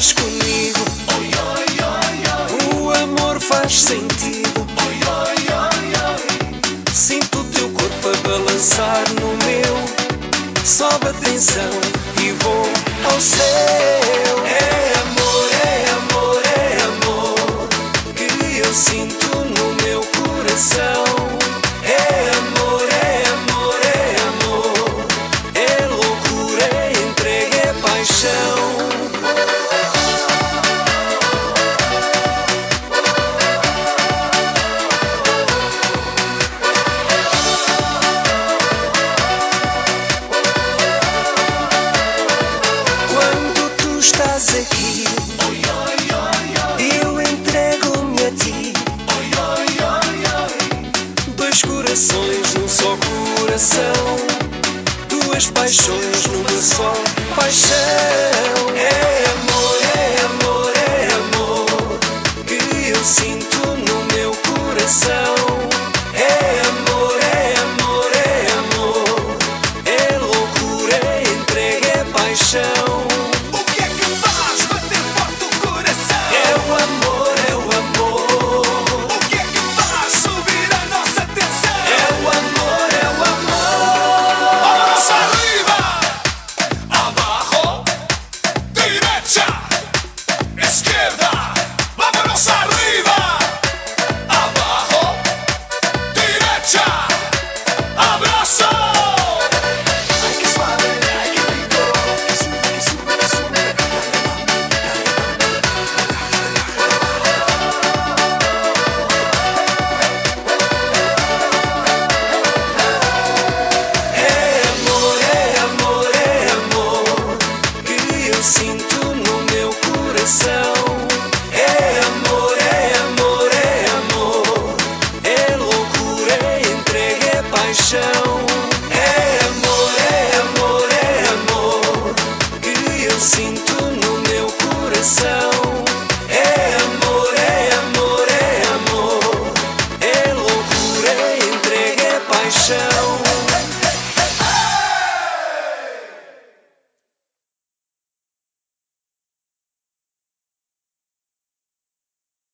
danças comigo, o amor faz sentido. Sinto o teu corpo a balançar no meu. Sobe a tensão e vou ao céu. É amor, é amor, é amor que eu sinto no meu coração. É amor, é amor, é amor. É loucura, é entrega, paixão. Corações num só coração, duas paixões numa só paixão. É amor, é amor, é amor que eu sinto no meu coração. sinto no meu coração. É amor, é amor, é amor. É loucura, é entrega, é paixão. É amor, é amor, é amor. Que eu sinto no meu coração.